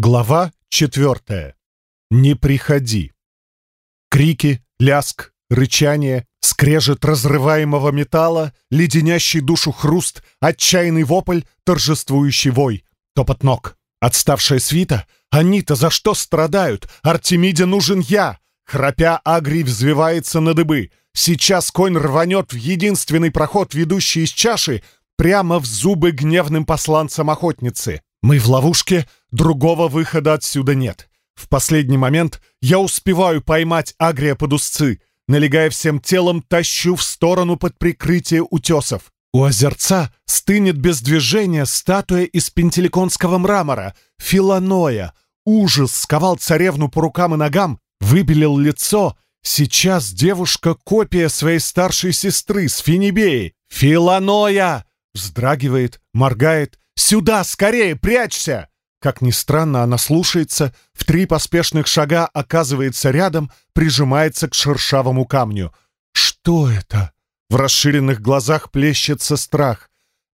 Глава четвертая. Не приходи. Крики, ляск, рычание, скрежет разрываемого металла, леденящий душу хруст, отчаянный вопль, торжествующий вой, топот ног. Отставшая свита? Они-то за что страдают? Артемиде нужен я! Храпя, Агрий взвивается на дыбы. Сейчас конь рванет в единственный проход, ведущий из чаши, прямо в зубы гневным посланцам охотницы. Мы в ловушке, другого выхода отсюда нет. В последний момент я успеваю поймать Агрия под узцы, налегая всем телом, тащу в сторону под прикрытие утесов. У озерца стынет без движения статуя из пентеликонского мрамора, Филаноя. Ужас сковал царевну по рукам и ногам, выбелил лицо. Сейчас девушка — копия своей старшей сестры с Финибеи. «Филаноя!» Вздрагивает, моргает. «Сюда, скорее, прячься!» Как ни странно, она слушается, в три поспешных шага оказывается рядом, прижимается к шершавому камню. «Что это?» В расширенных глазах плещется страх.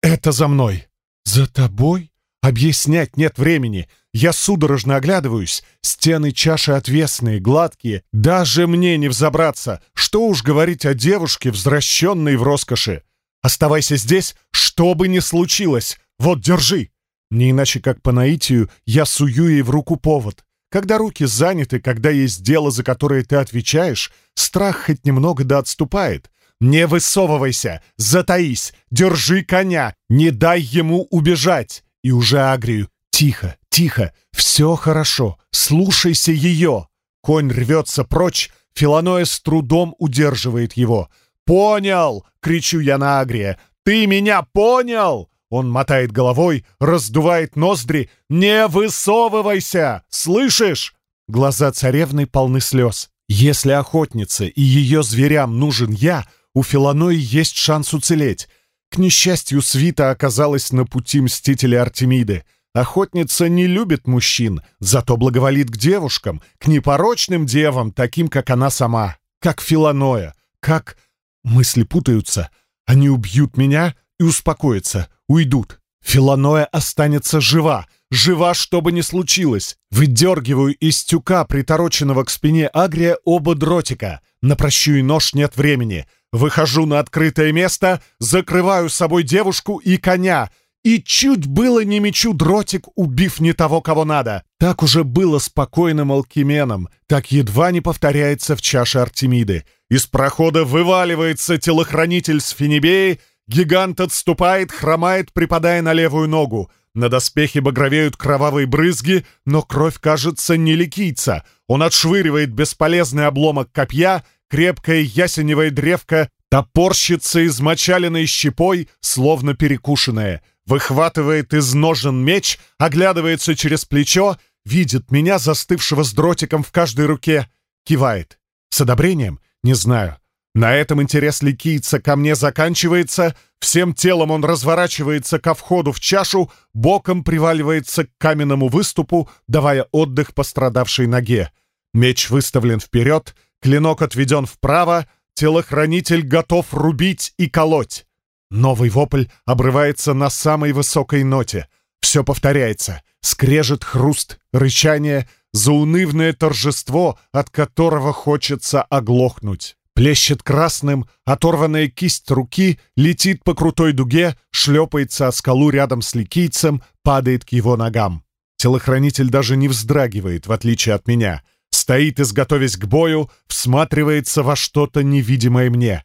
«Это за мной!» «За тобой?» Объяснять нет времени. Я судорожно оглядываюсь. Стены чаши отвесные, гладкие. Даже мне не взобраться. Что уж говорить о девушке, возвращенной в роскоши. Оставайся здесь, что бы ни случилось. Вот, держи. Не иначе как по наитию я сую ей в руку повод. Когда руки заняты, когда есть дело, за которое ты отвечаешь, страх хоть немного да отступает. Не высовывайся, затаись, держи коня, не дай ему убежать. И уже Агрию. Тихо, тихо, все хорошо, слушайся ее. Конь рвется прочь, Филаноя с трудом удерживает его. «Понял!» — кричу я на Агрия. «Ты меня понял?» Он мотает головой, раздувает ноздри. «Не высовывайся! Слышишь?» Глаза царевны полны слез. «Если охотнице и ее зверям нужен я, у Филанои есть шанс уцелеть. К несчастью, свита оказалась на пути мстителя Артемиды. Охотница не любит мужчин, зато благоволит к девушкам, к непорочным девам, таким, как она сама, как Филаноя, как... Мысли путаются. Они убьют меня и успокоятся, уйдут. Филаноя останется жива, жива, что бы ни случилось. Выдергиваю из тюка, притороченного к спине Агрия, оба дротика. На прощу и нож нет времени. Выхожу на открытое место, закрываю собой девушку и коня. И чуть было не мечу дротик, убив не того, кого надо. Так уже было спокойным алкименом, так едва не повторяется в чаше Артемиды. Из прохода вываливается телохранитель с Финибеи, гигант отступает, хромает, припадая на левую ногу. На доспехе багровеют кровавые брызги, но кровь, кажется, не ликийца. Он отшвыривает бесполезный обломок копья, крепкая ясеневая древка топорщится измочаленной щепой, словно перекушенная. Выхватывает из ножен меч, оглядывается через плечо, видит меня, застывшего с дротиком в каждой руке, кивает. С одобрением — не знаю. На этом интерес ликийца ко мне заканчивается, всем телом он разворачивается ко входу в чашу, боком приваливается к каменному выступу, давая отдых пострадавшей ноге. Меч выставлен вперед, клинок отведен вправо, телохранитель готов рубить и колоть. Новый вопль обрывается на самой высокой ноте. Все повторяется. Скрежет, хруст, рычание — заунывное торжество, от которого хочется оглохнуть. Плещет красным, оторванная кисть руки летит по крутой дуге, шлепается о скалу рядом с ликийцем, падает к его ногам. Телохранитель даже не вздрагивает, в отличие от меня. Стоит, изготовясь к бою, всматривается во что-то невидимое мне.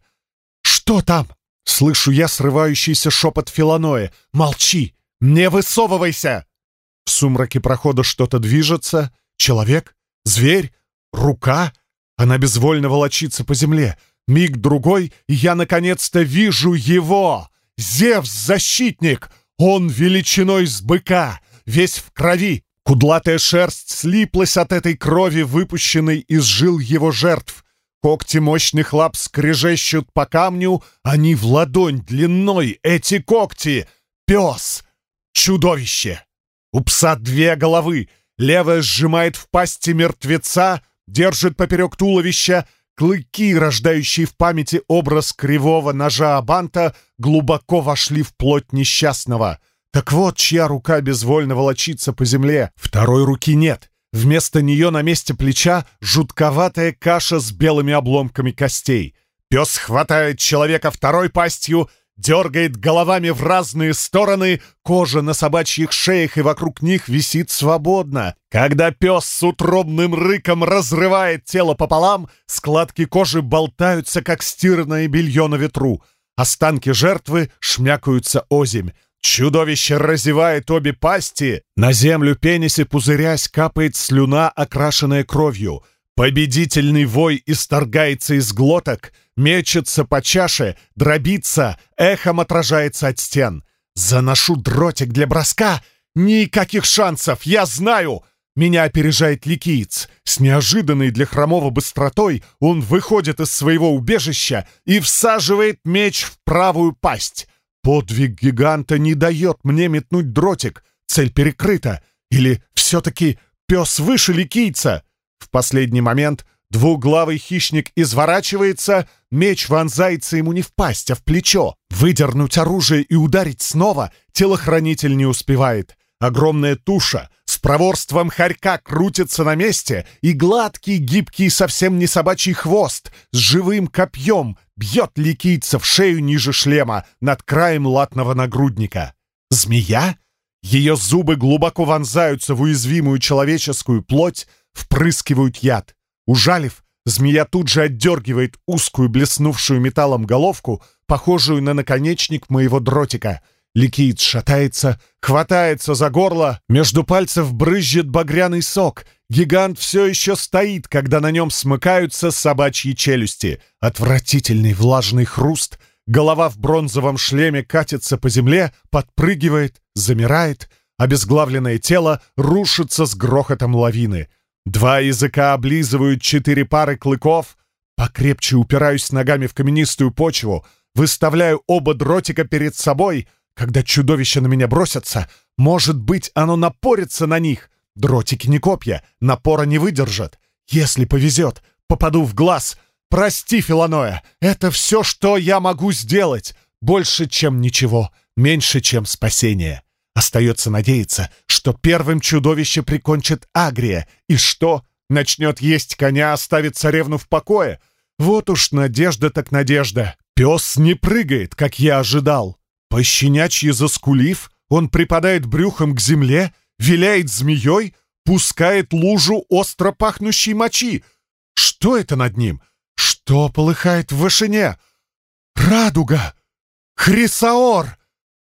«Что там?» — слышу я срывающийся шепот Филаноя. «Молчи! Не высовывайся!» В сумраке прохода что-то движется — Человек? Зверь? Рука? Она безвольно волочится по земле. Миг другой, и я наконец-то вижу его! Зевс-защитник! Он величиной с быка, весь в крови. Кудлатая шерсть слиплась от этой крови, выпущенной из жил его жертв. Когти мощных лап скрежещут по камню, они в ладонь длиной, эти когти. Пес! Чудовище! У пса две головы, Левая сжимает в пасти мертвеца, держит поперек туловища, клыки, рождающие в памяти образ кривого ножа Абанта, глубоко вошли в плоть несчастного. Так вот, чья рука безвольно волочится по земле, второй руки нет. Вместо нее на месте плеча жутковатая каша с белыми обломками костей. Пес хватает человека второй пастью, дергает головами в разные стороны, кожа на собачьих шеях и вокруг них висит свободно. Когда пес с утробным рыком разрывает тело пополам, складки кожи болтаются, как стиранное белье на ветру. Останки жертвы шмякаются озимь. Чудовище разевает обе пасти. На землю пенисе, пузырясь, капает слюна, окрашенная кровью. Победительный вой исторгается из глоток, мечется по чаше, дробится, эхом отражается от стен. Заношу дротик для броска. Никаких шансов, я знаю! Меня опережает ликиец. С неожиданной для хромого быстротой он выходит из своего убежища и всаживает меч в правую пасть. Подвиг гиганта не дает мне метнуть дротик. Цель перекрыта. Или все-таки пес выше ликийца? В последний момент двуглавый хищник изворачивается, меч вонзается ему не в пасть, а в плечо. Выдернуть оружие и ударить снова телохранитель не успевает. Огромная туша с проворством хорька крутится на месте, и гладкий, гибкий, совсем не собачий хвост с живым копьем бьет ликийца в шею ниже шлема над краем латного нагрудника. Змея? Ее зубы глубоко вонзаются в уязвимую человеческую плоть, впрыскивают яд. Ужалив, змея тут же отдергивает узкую, блеснувшую металлом головку, похожую на наконечник моего дротика — Ликиец шатается, хватается за горло, между пальцев брызжет багряный сок. Гигант все еще стоит, когда на нем смыкаются собачьи челюсти. Отвратительный влажный хруст. Голова в бронзовом шлеме катится по земле, подпрыгивает, замирает. Обезглавленное тело рушится с грохотом лавины. Два языка облизывают четыре пары клыков. Покрепче упираюсь ногами в каменистую почву, выставляю оба дротика перед собой — когда чудовища на меня бросятся, может быть, оно напорится на них. Дротики не копья, напора не выдержат. Если повезет, попаду в глаз. Прости, Филаноя, это все, что я могу сделать. Больше, чем ничего, меньше, чем спасение. Остается надеяться, что первым чудовище прикончит Агрия, и что, начнет есть коня, оставит царевну в покое. Вот уж надежда так надежда. Пес не прыгает, как я ожидал. Пощенячьи заскулив, он припадает брюхом к земле, виляет змеей, пускает лужу остро пахнущей мочи. Что это над ним? Что полыхает в вышине? Радуга! Хрисаор!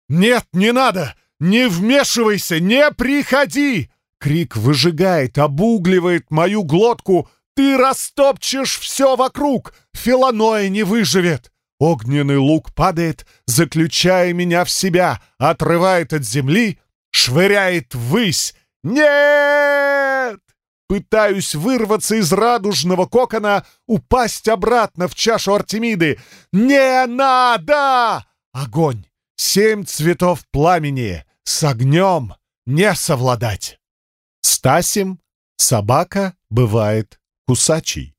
Нет, не надо! Не вмешивайся! Не приходи! Крик выжигает, обугливает мою глотку. Ты растопчешь все вокруг! Филаноя не выживет! Огненный лук падает, заключая меня в себя, отрывает от земли, швыряет ввысь. Нет! Пытаюсь вырваться из радужного кокона, упасть обратно в чашу Артемиды. Не надо! Огонь! Семь цветов пламени! С огнем не совладать! Стасим собака бывает кусачий.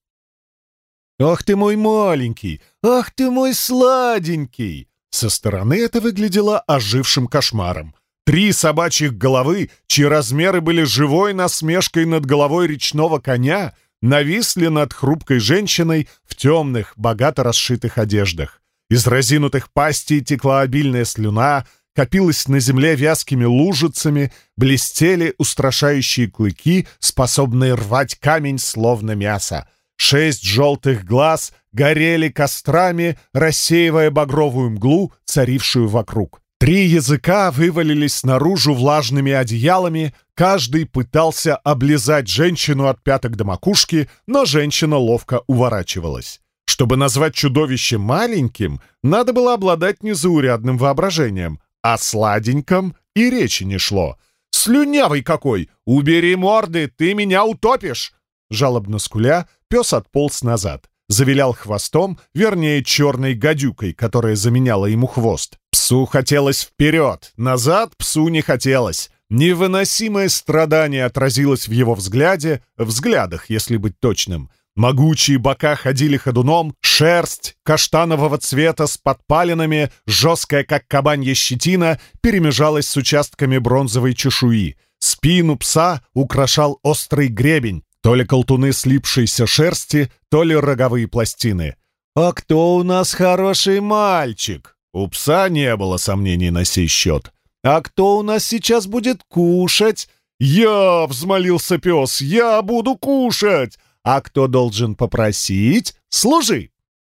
«Ах ты мой маленький! Ах ты мой сладенький!» Со стороны это выглядело ожившим кошмаром. Три собачьих головы, чьи размеры были живой насмешкой над головой речного коня, нависли над хрупкой женщиной в темных, богато расшитых одеждах. Из разинутых пастей текла обильная слюна, копилась на земле вязкими лужицами, блестели устрашающие клыки, способные рвать камень словно мясо. Шесть желтых глаз горели кострами, рассеивая багровую мглу, царившую вокруг. Три языка вывалились наружу влажными одеялами, каждый пытался облизать женщину от пяток до макушки, но женщина ловко уворачивалась. Чтобы назвать чудовище маленьким, надо было обладать незаурядным воображением, а сладеньком и речи не шло. «Слюнявый какой! Убери морды, ты меня утопишь!» Жалобно скуля, пес отполз назад. Завилял хвостом, вернее, черной гадюкой, которая заменяла ему хвост. Псу хотелось вперед, назад псу не хотелось. Невыносимое страдание отразилось в его взгляде, взглядах, если быть точным. Могучие бока ходили ходуном, шерсть каштанового цвета с подпалинами, жесткая, как кабанья щетина, перемежалась с участками бронзовой чешуи. Спину пса украшал острый гребень, то ли колтуны слипшейся шерсти, то ли роговые пластины. «А кто у нас хороший мальчик?» У пса не было сомнений на сей счет. «А кто у нас сейчас будет кушать?» «Я!» — взмолился пес. «Я буду кушать!» «А кто должен попросить?» «Служи!»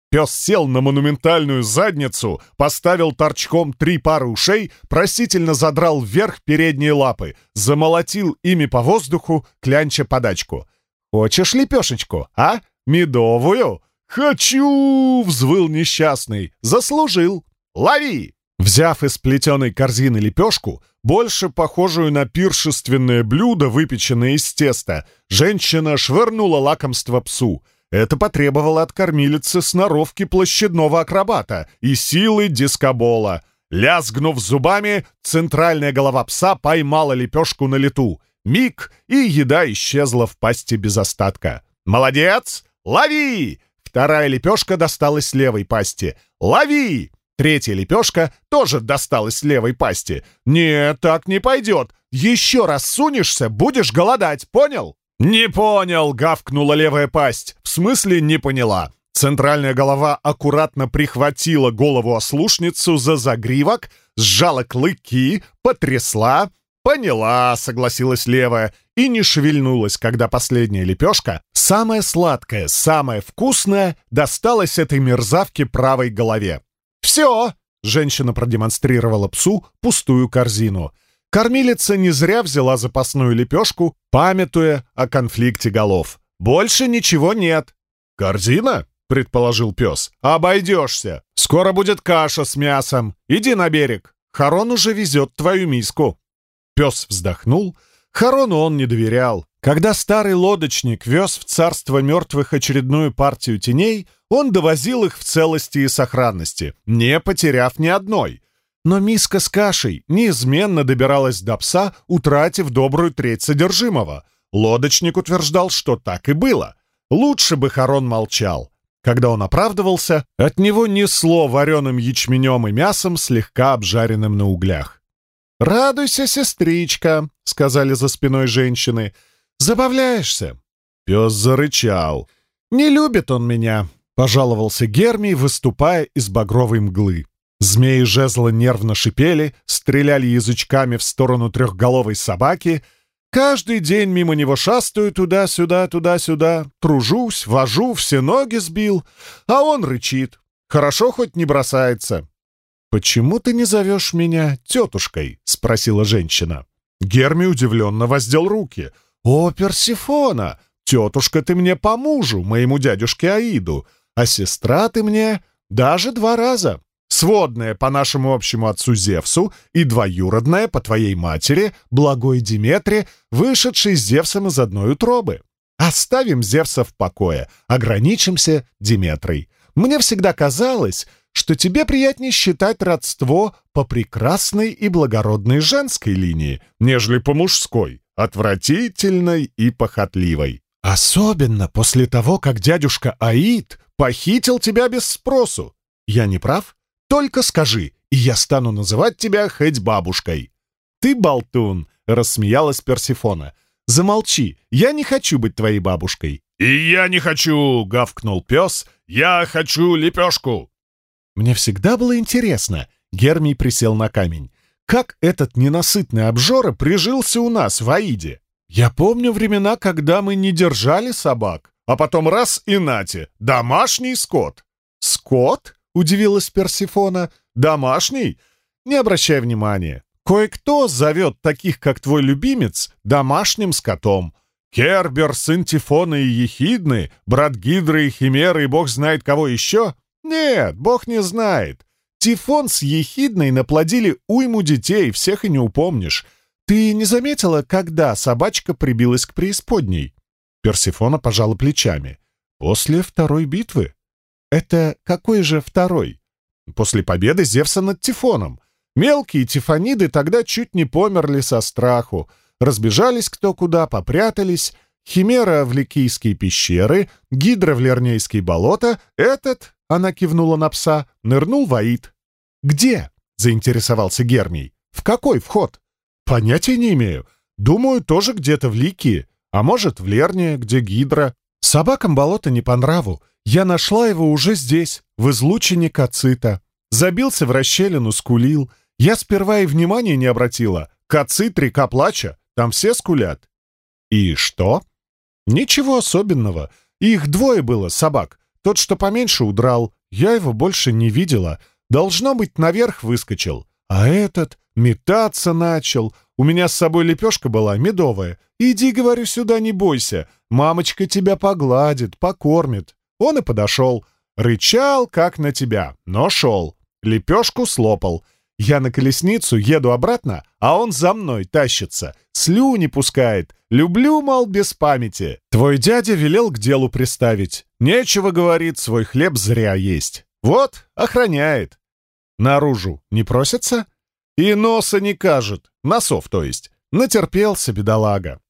Пес сел на монументальную задницу, поставил торчком три пары ушей, просительно задрал вверх передние лапы, замолотил ими по воздуху, клянча подачку. «Хочешь лепешечку, а? Медовую?» «Хочу!» — взвыл несчастный. «Заслужил! Лови!» Взяв из плетеной корзины лепешку, больше похожую на пиршественное блюдо, выпеченное из теста, женщина швырнула лакомство псу. Это потребовало от кормилицы сноровки площадного акробата и силы дискобола. Лязгнув зубами, центральная голова пса поймала лепешку на лету. Миг, и еда исчезла в пасти без остатка. «Молодец! Лови!» Вторая лепешка досталась левой пасти. «Лови!» Третья лепешка тоже досталась левой пасти. «Нет, так не пойдет. Еще раз сунешься, будешь голодать, понял?» «Не понял!» — гавкнула левая пасть. В смысле, не поняла. Центральная голова аккуратно прихватила голову ослушницу за загривок, сжала клыки, потрясла. «Поняла», — согласилась левая, и не шевельнулась, когда последняя лепешка, самая сладкая, самая вкусная, досталась этой мерзавке правой голове. «Все!» — женщина продемонстрировала псу пустую корзину. Кормилица не зря взяла запасную лепешку, памятуя о конфликте голов. «Больше ничего нет». «Корзина?» — предположил пес. «Обойдешься. Скоро будет каша с мясом. Иди на берег. Харон уже везет твою миску». Пес вздохнул. Харону он не доверял. Когда старый лодочник вез в царство мертвых очередную партию теней, он довозил их в целости и сохранности, не потеряв ни одной. Но миска с кашей неизменно добиралась до пса, утратив добрую треть содержимого. Лодочник утверждал, что так и было. Лучше бы Харон молчал. Когда он оправдывался, от него несло вареным ячменем и мясом, слегка обжаренным на углях. «Радуйся, сестричка», — сказали за спиной женщины, — Забавляешься?» Пес зарычал. «Не любит он меня», — пожаловался Гермий, выступая из багровой мглы. Змеи жезла нервно шипели, стреляли язычками в сторону трехголовой собаки. Каждый день мимо него шастаю туда-сюда, туда-сюда. Тружусь, вожу, все ноги сбил. А он рычит. Хорошо хоть не бросается. «Почему ты не зовешь меня тетушкой?» — спросила женщина. Герми удивленно воздел руки — «О, Персифона! Тетушка ты мне по мужу, моему дядюшке Аиду, а сестра ты мне даже два раза. Сводная по нашему общему отцу Зевсу и двоюродная по твоей матери, благой Диметре, вышедшей с Зевсом из одной утробы. Оставим Зевса в покое, ограничимся Диметрой. Мне всегда казалось, что тебе приятнее считать родство по прекрасной и благородной женской линии, нежели по мужской отвратительной и похотливой. Особенно после того, как дядюшка Аид похитил тебя без спросу. Я не прав? Только скажи, и я стану называть тебя хоть бабушкой. Ты болтун, рассмеялась Персифона. Замолчи, я не хочу быть твоей бабушкой. И я не хочу, гавкнул пес. Я хочу лепешку. Мне всегда было интересно. Гермий присел на камень как этот ненасытный обжора прижился у нас в Аиде. Я помню времена, когда мы не держали собак, а потом раз и нате, домашний скот. «Скот?» — удивилась Персифона. «Домашний? Не обращай внимания. Кое-кто зовет таких, как твой любимец, домашним скотом. Кербер, Синтифона и Ехидны, брат Гидры и Химеры и бог знает кого еще? Нет, бог не знает. Тифон с Ехидной наплодили уйму детей, всех и не упомнишь. Ты не заметила, когда собачка прибилась к преисподней?» Персифона пожала плечами. «После второй битвы». «Это какой же второй?» «После победы Зевса над Тифоном. Мелкие тифониды тогда чуть не померли со страху. Разбежались кто куда, попрятались. Химера в Ликийские пещеры, Гидра в Лернейские болота, этот, — она кивнула на пса, — нырнул в Аид. «Где?» — заинтересовался Гермий. «В какой вход?» «Понятия не имею. Думаю, тоже где-то в Ликии, а может, в Лерне, где Гидра. Собакам болото не по нраву. Я нашла его уже здесь, в излучине Кацита. Забился в расщелину, скулил. Я сперва и внимания не обратила. Кацит — река плача, там все скулят. И что? Ничего особенного. Их двое было, собак. Тот, что поменьше, удрал. Я его больше не видела. Должно быть, наверх выскочил. А этот метаться начал. У меня с собой лепешка была, медовая. Иди, говорю, сюда, не бойся. Мамочка тебя погладит, покормит. Он и подошел. Рычал, как на тебя, но шел. Лепешку слопал. Я на колесницу еду обратно, а он за мной тащится. Слюни пускает. Люблю, мол, без памяти. Твой дядя велел к делу приставить. Нечего, говорит, свой хлеб зря есть. Вот, охраняет. Наружу не просится? И носа не кажет. Носов, то есть. Натерпелся, бедолага.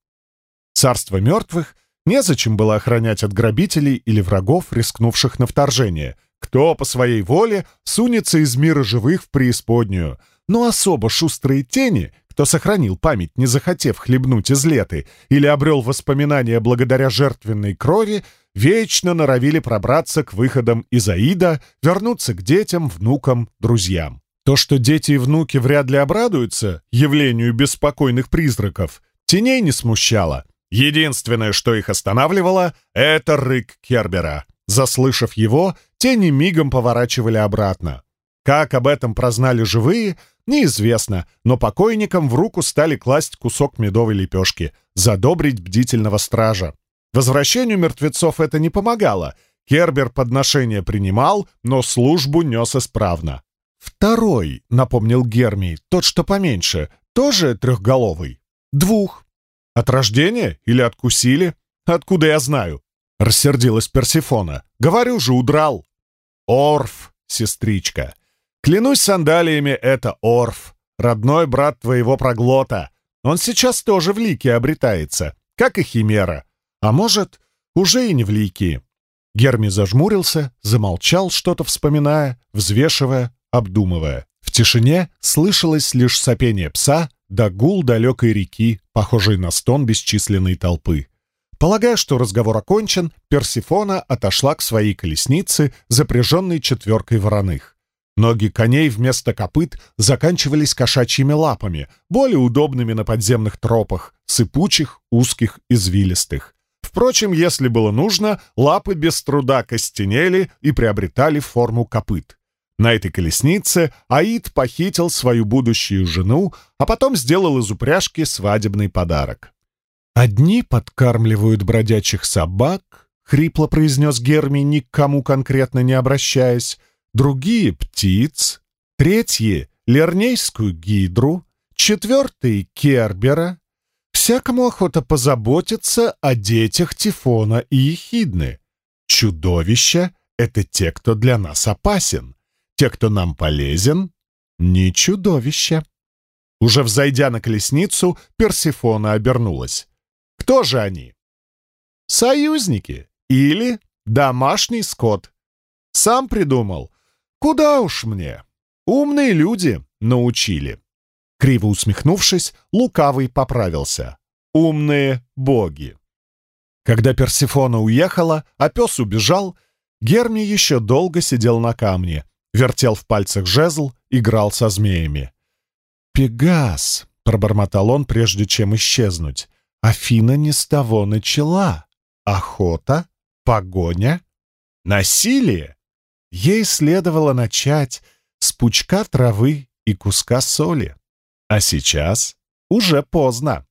Царство мертвых незачем было охранять от грабителей или врагов, рискнувших на вторжение. Кто по своей воле сунется из мира живых в преисподнюю. Но особо шустрые тени, кто сохранил память, не захотев хлебнуть из леты, или обрел воспоминания благодаря жертвенной крови, вечно норовили пробраться к выходам из Аида, вернуться к детям, внукам, друзьям. То, что дети и внуки вряд ли обрадуются явлению беспокойных призраков, теней не смущало. Единственное, что их останавливало, — это рык Кербера. Заслышав его, тени мигом поворачивали обратно. Как об этом прознали живые, неизвестно, но покойникам в руку стали класть кусок медовой лепешки, задобрить бдительного стража. Возвращению мертвецов это не помогало. Кербер подношение принимал, но службу нес исправно. «Второй», — напомнил Гермий, — «тот, что поменьше, тоже трехголовый?» «Двух». «От рождения или откусили?» «Откуда я знаю?» — рассердилась Персифона. «Говорю же, удрал!» «Орф, сестричка! Клянусь сандалиями, это Орф, родной брат твоего проглота. Он сейчас тоже в Лике обретается, как и Химера. А может, уже и не в Лике». Герми зажмурился, замолчал, что-то вспоминая, взвешивая, обдумывая. В тишине слышалось лишь сопение пса да гул далекой реки, похожей на стон бесчисленной толпы. Полагая, что разговор окончен, Персифона отошла к своей колеснице, запряженной четверкой вороных. Ноги коней вместо копыт заканчивались кошачьими лапами, более удобными на подземных тропах, сыпучих, узких, извилистых. Впрочем, если было нужно, лапы без труда костенели и приобретали форму копыт. На этой колеснице Аид похитил свою будущую жену, а потом сделал из упряжки свадебный подарок. «Одни подкармливают бродячих собак», — хрипло произнес Герми, никому конкретно не обращаясь, «другие — птиц, третьи — лернейскую гидру, четвертые — кербера. Всякому охота позаботиться о детях Тифона и Ехидны. Чудовища — это те, кто для нас опасен, те, кто нам полезен — не чудовища». Уже взойдя на колесницу, Персифона обернулась. Кто же они? Союзники или домашний скот. Сам придумал. Куда уж мне? Умные люди научили. Криво усмехнувшись, лукавый поправился. Умные боги. Когда Персифона уехала, а пес убежал, Герми еще долго сидел на камне, вертел в пальцах жезл, играл со змеями. «Пегас!» — пробормотал он, прежде чем исчезнуть. Афина не с того начала. Охота, погоня, насилие. Ей следовало начать с пучка травы и куска соли. А сейчас уже поздно.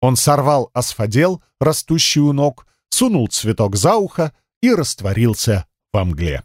Он сорвал асфодел, растущий у ног, сунул цветок за ухо и растворился во мгле.